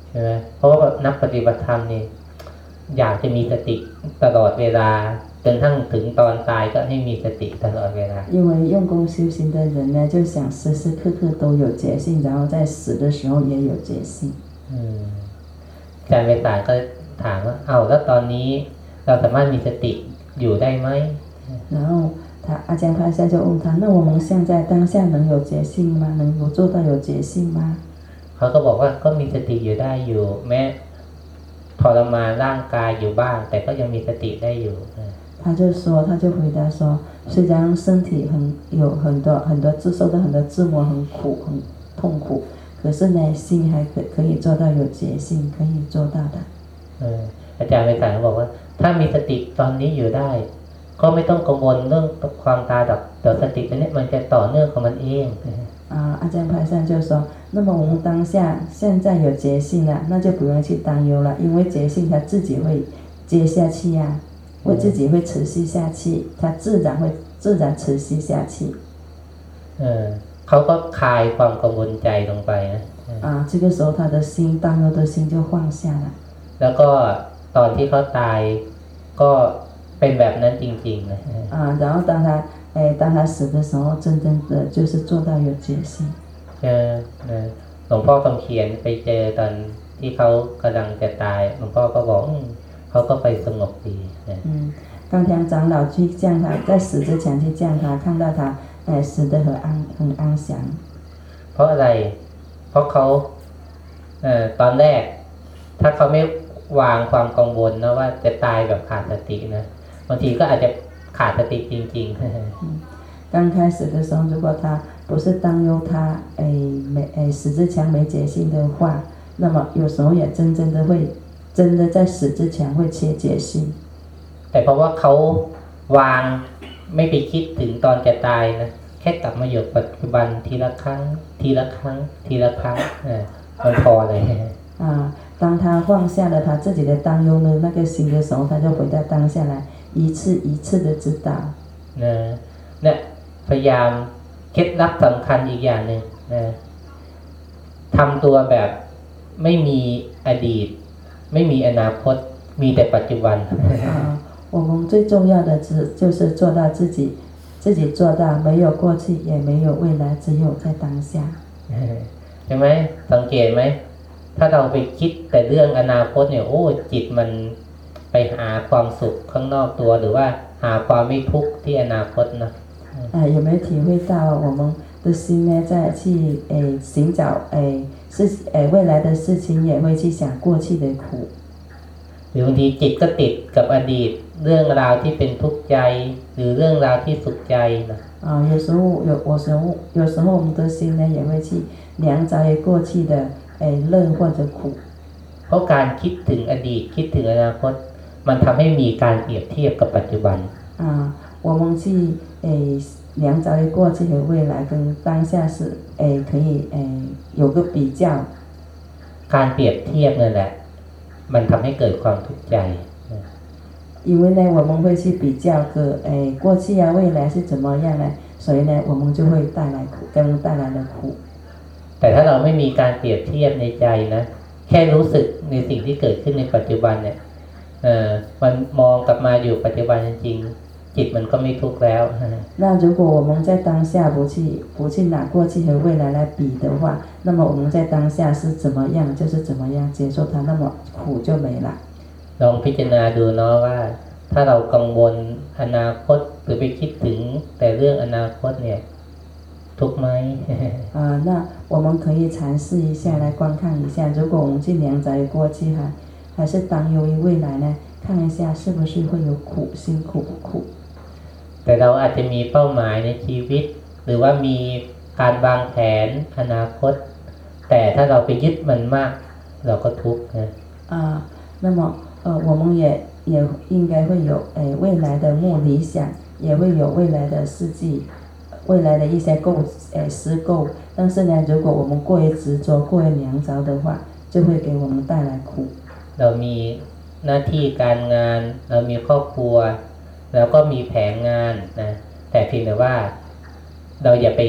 Speaker 1: ใช่ไหมเพราะว่าแบบนักปฏิบัติธรรมนี่อยากจะมีสติตลอดเวลา จนทั้งถึงตอนตายก็ให้มีสติตลอดเวลา
Speaker 2: 因为用功修行的人呢，就想时时刻刻都有觉性，然后在死的时候也有觉性。
Speaker 1: อืมอาจารย์ไปศาลก็ถามว่า เอาแล้วตอนนี้เราสามารถมีสติอยู่ได้ไหม
Speaker 2: 然后他阿江派下就问他：那我们现在当下能有觉性吗？能够做到有觉性吗？
Speaker 1: เขาก็บอกว่าก็มีสติอยู่ได้อยู่ แม้ทรมานร่างกายอยู่บ้าง แต่ก็ยังมีสติได้อยู่
Speaker 2: 他就说，他就回答说，虽然身体很有很多很多自受到很多折磨，很苦很痛苦，可是呢，心还可可以做到有觉性，可以做到的。
Speaker 1: เอออาจารย์ไปศาลก็บอกว่า ถ้ามีสติตอนนี้อยู่ได้ ก็ไม่ต้องกังวลเรื่องความตายดอกเดี๋ยวสติตัวนี้มันจะต่อเนื่องของมันเอง
Speaker 2: 啊，阿江派上就说，那么我们当下现在有觉性了，那就不用去担忧了，因为觉性它自己会接下去呀、 会自己会持续下去，它自然会自然持续下去。
Speaker 1: เออเขาก็คลายความกังวลใจลงไปนะ
Speaker 2: 啊，这个时候他的心担忧的心就放下了。
Speaker 1: แล้วก็ตอนที่เขาตายก็ เป็นแบบนั้นจริงๆนะ
Speaker 2: 啊，然后当他哎当他死的时候，真正的就是做到有决心。
Speaker 1: เจอนะหลวงพ่อคำเขียนไปเจอตอนที่เขากำลังจะตาย หลวงพ่อก็บอกอืม เขาก็ไปสงบดีนะ
Speaker 2: 嗯，当天长老去见他，在死之前去见他，看到他哎死得很安很安详。
Speaker 1: เพราะอะไร เพราะเขาเอ่อตอนแรก ถ้าเขาไม่วางความกังวลนะว่าจะตายแบบขาดสตินะบางทีก็อาจจะขาดสติจริงๆ
Speaker 2: 刚开始的时候，如果他不是担忧他哎没哎死之前没决心的话，那么有时候也真正的会 真的在死之前会缺决心。
Speaker 1: แต่เพราะว่าเขาวางไม่ไปคิดถึงตอนจะตายนะ แค่กลับมาอยู่ปัจจุบันทีละครั้ง ทีละครั้ง ทีละครั้งเออมันพอเลย
Speaker 2: 啊，当他放下了他自己的担忧呢，那个心的时候，他就回到当下来，一次一次的知道。
Speaker 1: นะเนี่ยพยายามเคล็ดลับสำคัญอีกอย่างหนึ่งนะทำตัวแบบไม่มีอดีต ไม่มีอนาคต มีแต่ปัจจุบัน
Speaker 2: 啊，我们最重要的只就是做到自己，自己做到没有过去，也没有未来，只有在当下。
Speaker 1: ใช่ไหมสังเกตไหม ถ้าเราไปคิดแต่เรื่องอนาคตเนี่ย โอ้ จิตมันไปหาความสุขข้างนอกตัว หรือว่าหาความไม่ทุกข์ที่อนาคตนะ
Speaker 2: 哎，有没有体会到我们的心呢，在去诶寻找诶 事诶未来的事情，也会去想过去的苦。
Speaker 1: หรือบางทีจิตก็ติดกับอดีต เรื่องราวที่เป็นทุกข์ใจ หรือเรื่องราวที่สุขใจนะ
Speaker 2: 啊，有时候有，有时候有时候我们的心呢，也会去量着于过去的诶乐或者苦。
Speaker 1: เพราะการคิดถึงอดีต คิดถึงอนาคต มันทำให้มีการเปรียบเทียบกับปัจจุบัน
Speaker 2: 啊，我们去诶 量着于过去和未来跟当下是诶可以诶有个比较。
Speaker 1: การเปรียบเทียบนั่นแหละ มันทำให้เกิดความทุกข์ใจ
Speaker 2: 因为呢，我们会去比较个诶过去啊未来是怎么样呢？所以呢，我们就会带来苦，给我们带来了苦。
Speaker 1: แต่ถ้าเราไม่มีการเปรียบเทียบในใจนะ แค่รู้สึกในสิ่งที่เกิดขึ้นในปัจจุบันเนี่ย เออมันมองกลับมาอยู่ปัจจุบันจริงๆ จิตมันก็ไม่ทุกข์แล้ว
Speaker 2: 那如果我们在当下不去不去拿过去和未来来比的话，那么我们在当下是怎么样就是怎么样接受它，那么苦就没了。
Speaker 1: ลองพิจารณาดูเนาะว่า ถ้าเรากังวลอนาคตหรือไปคิดถึงแต่เรื่องอนาคตเนี่ย ทุกข์ไหม
Speaker 2: 啊、那我们可以尝试一下来观看一下，如果我们去量在于过去哈，还是担忧于未来呢？看一下是不是会有苦，辛苦不苦？
Speaker 1: แต่เราอาจจะมีเป้าหมายในชีวิต หรือว่ามีการวางแผนอนาคต แต่ถ้าเราไปยึดมันมาก เราก็ทุกข์นะ
Speaker 2: 啊、那么呃，我们也也应该会有诶未来的目理想，也会有未来的事迹，未来的一些构诶实构。但是呢，如果我们过于执着、过于量着的话，就会给我们带来苦。
Speaker 1: เรามีหน้าที่การงาน เรามีครอบครัว แล้วก็มีแผนงานนะ แต่เพียงแต่ว่า เราอย่าไป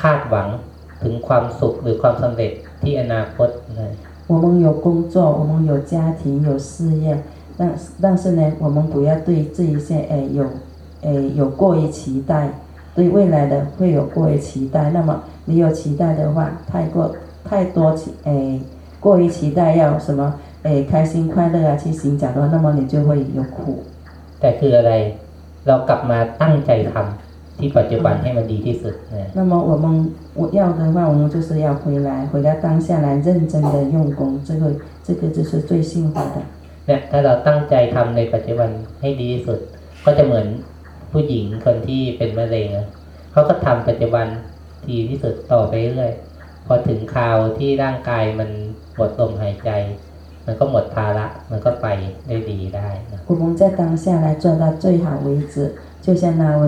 Speaker 1: คาดหวังถึงความสุขหรือความสำเร็จที่อนาคตนะ
Speaker 2: 我们有工作，我们有家庭，有事业，但但是呢，我们不要对这一些诶有诶有过于期待，对未来的会有过于期待。那么你有期待的话，太过太多期诶过于期待要什么诶开心快乐啊去寻找的话，那么你就会有苦。
Speaker 1: แต่คืออะไร เรากลับมาตั้งใจทำที่ปัจจุบันให้มันดีที่สุดนะ
Speaker 2: 那么我们我要的话，我们就是要回来，回到当下来认真的用功，这个这个就是最幸福的。
Speaker 1: เนี่ยถ้าเราตั้งใจทำในปัจจุบันให้ดีที่สุด ก็จะเหมือนผู้หญิงคนที่เป็นมะเร็งอะเขาก็ทำปัจจุบันดีที่สุดต่อไปเรื่อยพอถึงคราวที่ร่างกายมันหมดลมหายใจ มันก็หมดภาระมันก็ไปได้ดีได้นะ
Speaker 2: 我们在当下来做到最好为止，就像那位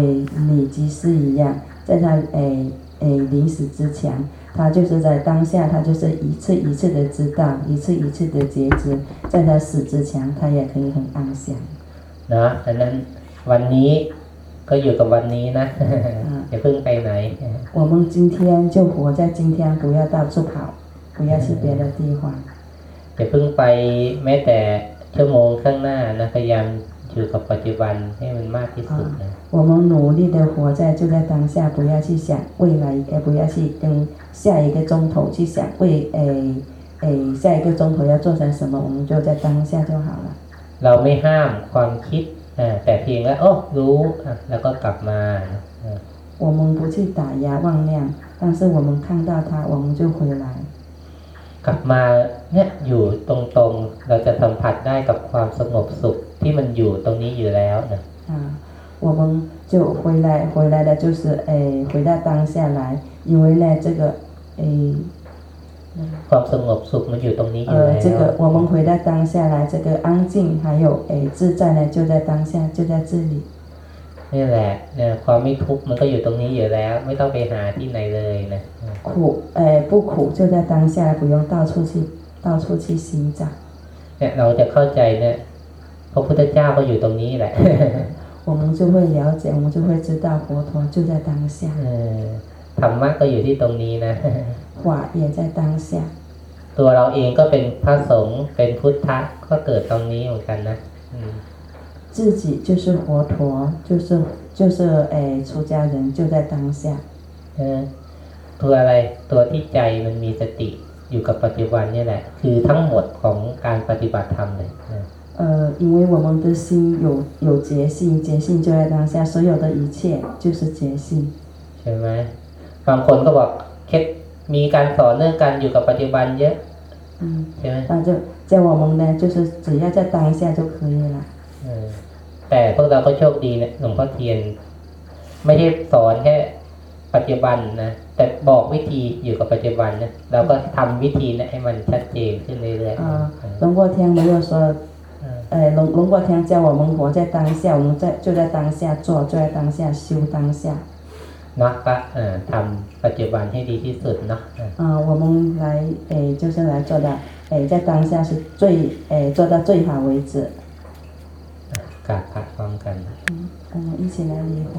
Speaker 2: 女技师一样，在她诶诶临死之前，她就是在当下，她就是一次一次的知道，一次一次的觉知，在她死之前，她也可以很安详。
Speaker 1: นะดังนั้นวันนี้ก็อยู่กับวันนี้นะ อย่าเพิ่งไปไหน
Speaker 2: 我们今天就活在今天，不要到处跑，不要去别的地方。
Speaker 1: อย่าเพิ่งไปแม้แต่ช ชั่วโมงข้างหน้านะพยายามอยู่กับปัจจุบันให้มันมากที่สุดนะ
Speaker 2: 我们努力的活在就在当下，不要去想未来，也不要去跟下一个钟头去想未诶诶下一个钟头要做成什么，我们就在当下就好了。
Speaker 1: เราไม่ห้ามความคิดอ่าแต่เพียงว่าโอ้รู้อ่ะแล้วก็กลับมาอ่า
Speaker 2: 我们不去打压妄量，但是我们看到它，我们就回来。
Speaker 1: กลับมา เนี่ยอยู่ตรงๆ เราจะสัมผัสได้กับความสงบสุขที่มันอยู่ตรงนี้อยู่แล้วนะ
Speaker 2: 啊，我们就回来，回来的就是诶，回到当下来，因为呢，这个诶，
Speaker 1: ความสงบสุขมันอยู่ตรงนี้อยู่แล้
Speaker 2: 呃，这
Speaker 1: ว
Speaker 2: 个我们回到当下来，这个安静还有诶自在呢，就在当下，就在这里。
Speaker 1: นี่แหละเนี่ยความไม่ทุกข์มันก็อยู่ตรงนี้อยู่แล้ว ไม่ต้องไปหาที่ไหนเลยนะ
Speaker 2: 苦，诶，不苦就在当下，不用到处去 到处去寻找。
Speaker 1: เนี่ยเราจะเข้าใจเนี่ยพระพุทธเจ้าก็อยู่ตรงนี้แหละ
Speaker 2: 我们就会了解，我们就会知道佛陀就在当下，
Speaker 1: เออธรรมะก็อยู่ที่ตรงนี้นะ
Speaker 2: 法也在当下。
Speaker 1: ตัวเราเองก็เป็นพระสงฆ์เป็นพุทธะก็เกิดตรงนี้เหมือนกันนะอืม
Speaker 2: 自己就是佛陀，就是就是诶，出家人就在当下。
Speaker 1: เออตัวอะไรตัวที่ใจมันมีสติ อยู่กับปัจจุบันนี่แหละ คือทั้งหมดของการปฏิบัติธรรมเลยนะ
Speaker 2: 呃，因为我们的心有有觉性，觉性就在当下，所有的一切就是觉性。
Speaker 1: ใช่ไหมบางคนก็บอกเคล็ดมีการสอนเรื่องการอยู่กับปัจจุบันเยอะ
Speaker 2: 嗯，
Speaker 1: ใช่ไหม
Speaker 2: 反正叫我们呢，就是只要在当下就可以了。
Speaker 1: เออแต่พวกเราก็โชคดีเนี่ยหลวงพ่อเทียน ไม่ได้สอนแค่ ปัจจุบันนะแต่บอกวิธีอยู่กับปัจจุบันนะเราก็ทำวิธีนะให้มันชัดเจนขึ้นเรื่อยๆ
Speaker 2: 啊
Speaker 1: เออ
Speaker 2: 龙过天没有说，
Speaker 1: เออ
Speaker 2: 呃，龙龙过天叫我们活在当下，我们在就在当下做，就在当下修当下。
Speaker 1: เนาะก็เอ่อทำปัจจุบันให้ดีที่สุดเนาะเออ
Speaker 2: 啊，我们来诶，就是来做到诶，在当下是最诶做到最好为止。
Speaker 1: กราบพระพร้อมกัน
Speaker 2: 嗯，我们一起来礼佛。